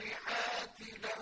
الصَّالِحَاتِ لَهُ